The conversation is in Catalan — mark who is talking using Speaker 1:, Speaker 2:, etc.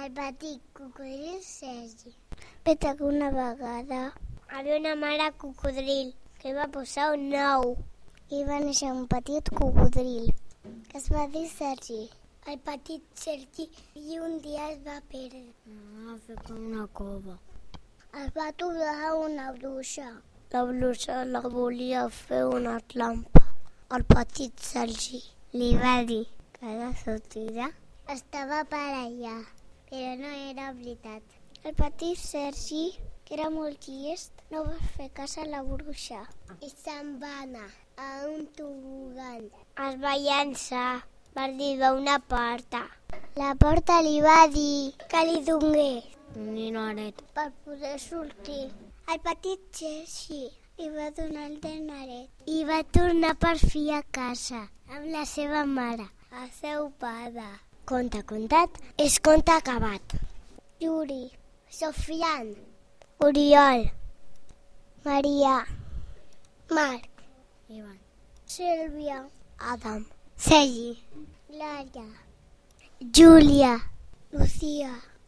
Speaker 1: El petit cocodril Sergi. Peta que una vegada hi havia una mare cocodril que va posar un nou i va néixer un petit cocodril que es va dir Sergi. El petit Sergi i un dia es va perdre.
Speaker 2: Va fer com una cova.
Speaker 1: Es va trobar una bruixa.
Speaker 2: La bruixa la volia fer una trampa. El petit Sergi
Speaker 1: Li va dir
Speaker 2: que la sortida
Speaker 1: estava per allà, però no era veritat. El petit Sergi, que era molt llest, no va fer cas a la bruixa i se'n va anar a un tobogan. Es va llançar per dir una porta. La porta li va dir que li donés
Speaker 2: un dinaret.
Speaker 1: per poder sortir. El petit Sergi li va donar el dinaret i va tornar per fi a casa amb la seva mare, el seu pare. Conte contat és conte acabat. Yuri, Sofian, Oriol, Maria, Marc,
Speaker 2: Ivan.
Speaker 1: Sílvia,
Speaker 2: Adam.
Speaker 1: Sergi, Laia, Júlia, Lucía,